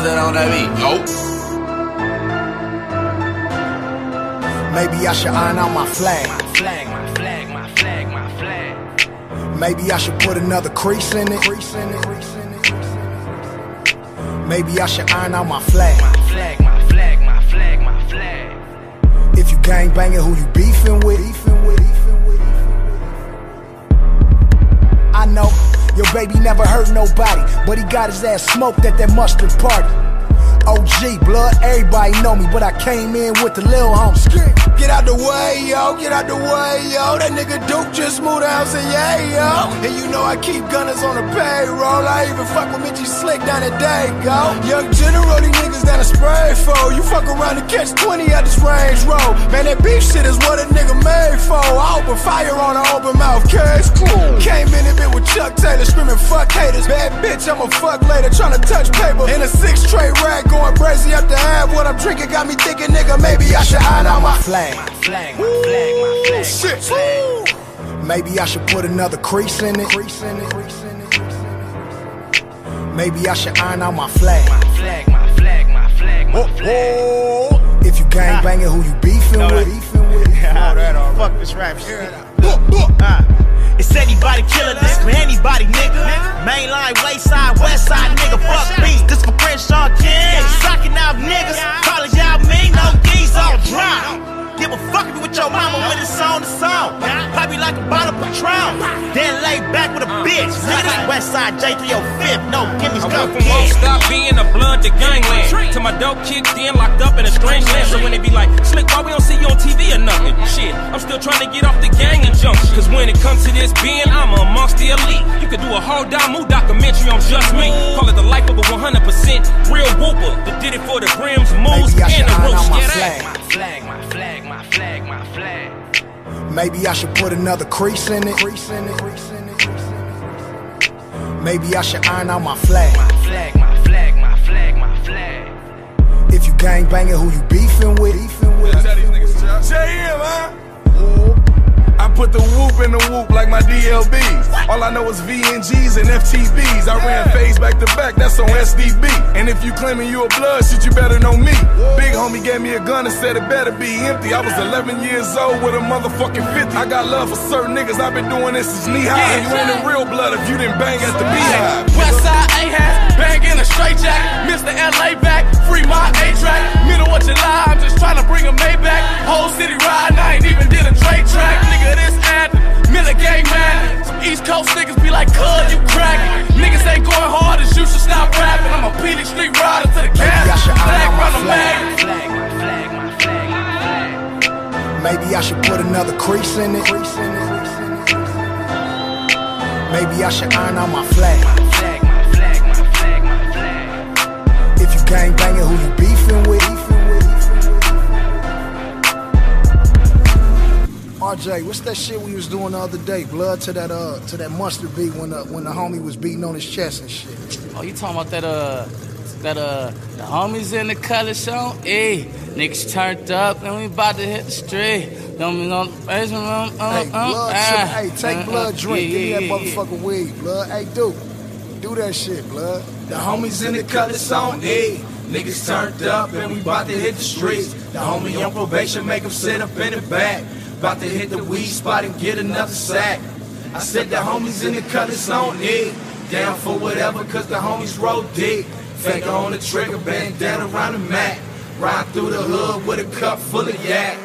What's on that beat? Nope. Maybe I should iron out my flag. My flag, my flag, my flag, my flag. Maybe I should put another crease in it. Maybe I should iron out my flag. My flag, my flag, my flag, my flag. If you gang banging, who you beefing with? I your baby never hurt nobody, but he got his ass smoked at that mustard party. OG, blood, everybody know me, but I came in with the lil homies. Get out the way, yo, get out the way, yo. That nigga Duke just moved out, say yeah, yo. And you know I keep gunners on the payroll. I even fuck with Mitchy Slick down at Dago. Young General, niggas down a spray for. You fuck around and catch 20 at this range road. Man, that beef shit is what a nigga made for. I open fire on an open mouth case. Cool. Came in a bit with Chuck Taylor screaming fuck haters. Bad bitch, I'm a fuck later, tryna touch paper. In a six tray rack, going crazy up the half. What I'm drinking got me thinking, nigga, maybe I should iron out my flag. My flag, my flag, my flag. Shit. Flag. Maybe I should put another crease in it. Maybe I should iron out my flag. Oh, if you gang ah. banging, who you beefing with? Beefing with? Know that already. Fuck this rap shit. Uh, it's anybody killing this for anybody, nigga. Mainline, wayside, westside, nigga. Fuck beef. This for Crenshaw King. Sucking out niggas. Calling y'all mean. No D's all dry give a fuck if you with your mama when it's on the song. Pop you like a bottle of Patron, then lay back with a uh. bitch. Nigga, Westside J304 whip, no, give me stuff. I won't stop being a blood to gangland. To my dope kicked in, locked up in a strange land. So when they be like, slick, why we don't see you on TV or nothing? Shit, I'm still trying to get off the gang injunction. Cause when it comes to this being, I'm amongst the elite. You could do a whole Damu documentary on just me. Call it the life of a 100% real whooper. That did it for the brims, moves, and the roots. My flag. my flag, my flag, my flag, my flag. Maybe I should put another crease in it. Crease in it. Crease in it. Crease in it. Maybe I should iron out my flag. My flag, my flag, my flag, my flag. If you gang banging, who you beefing with? JM, huh? I put the whoop in the whoop like my DLBs. All I know is VNGs and FTBs. I ran phase back to back, that's on SDB. And if you claiming you a blood shit, you better know me. Big homie gave me a gun and said it better be empty. I was 11 years old with a motherfucking 50. I got love for certain niggas, I've been doing this since knee high. You ain't a real blood if you didn't bang at the beehive. Westside A-hat, bang in a straight jack. Mr. LA back, free my A-track. Middle of July, I'm just trying to bring a Maybach. Whole city Maybe I should put another crease in it. Maybe I should iron out my flag. If you gang banging, who you beefing with? RJ, what's that shit we was doing the other day? Blood to that uh to that mustard beat when the when the homie was beating on his chest and shit. Oh, you talking about that uh that uh the homies in the color show? Hey, niggas turned up and we about to hit the street. Don't be no basement room. Uh, Hey, uh, blood, ah, hey, take uh, blood uh, drink. yeah, Give me that yeah, yeah. motherfucking weed, blood. Hey, dude, do that shit, blood. The homies in the colors on E. Niggas turned up and we bout to hit the streets. The homie on probation make him sit up in the back. Bout to hit the weed spot and get another sack. I said the homies in the colors on E. Down for whatever cause the homies roll deep. Finger on the trigger, bandana around the mat. Ride through the hood with a cup full of yak.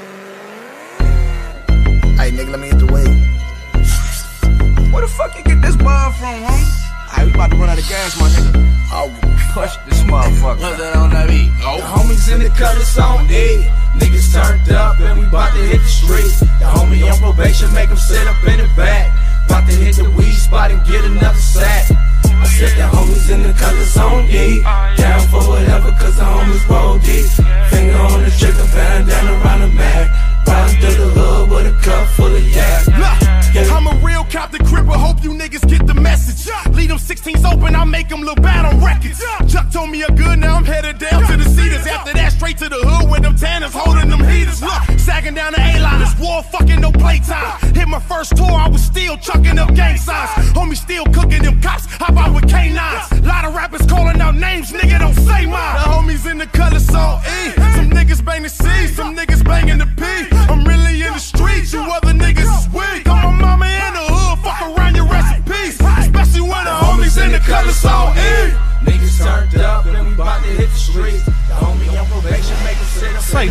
Hey, nigga, let me hit the weed. Where the fuck you get this ball from, homie? Alright, we about to run out of gas, my nigga. I'll Push this motherfucker. What's that on that beat? The homies in the colors on E. Niggas turned up and we bout to hit the streets. The homie on probation make him sit up in the back. Bout to hit the weed spot and get another sack. I said the homies in the colors on E. 16s open, I make them look bad on records. Chuck told me a good, now I'm headed down to the cedars. After that, straight to the hood with them tanners holding them heaters. Look, sagging down the A-liners, war fucking no playtime. Hit my first tour, I was still chucking up gang signs.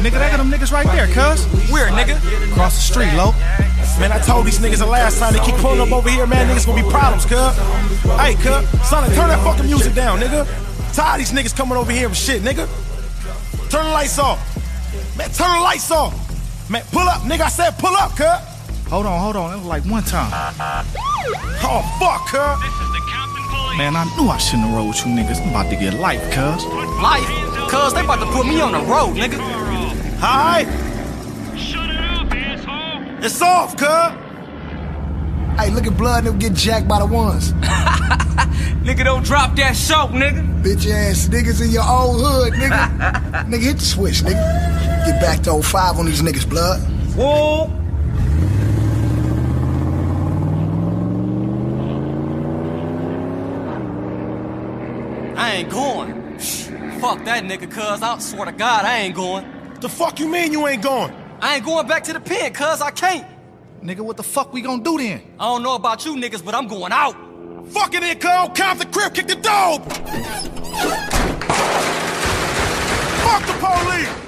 Nigga, they got them niggas right there, cuz. Where, nigga? Across the street, low. Man, I told these niggas the last time they keep pulling up over here, man, niggas gonna be problems, cuz. Hey, cuz, son, turn that fucking music down, nigga. Tired these niggas coming over here with shit, nigga. Turn the lights off. Man, turn the lights off. Man, pull up, nigga. I said pull up, cuz. Hold on, hold on. It was like one time. Oh, fuck, cuz. Man, I knew I shouldn't have rolled with you niggas. I'm about to get life, cuz. Life? Cuz they about to put me on the road, nigga. Hi. Shut it up, asshole. It's off, cuz. Hey, look at blood and get jacked by the ones. Nigga, don't drop that soap, nigga. Bitch ass niggas in your old hood, nigga. nigga, hit the switch, nigga. Get back to 05 on these niggas, blood. Whoa. I ain't going. Fuck that nigga, cuz. I swear to God, I ain't going. The fuck you mean you ain't going? I ain't going back to the pen, cuz I can't. Nigga, what the fuck we gonna do then? I don't know about you niggas, but I'm going out. Fuck it in, cuz. Count the crib, kick the dog. Fuck the police.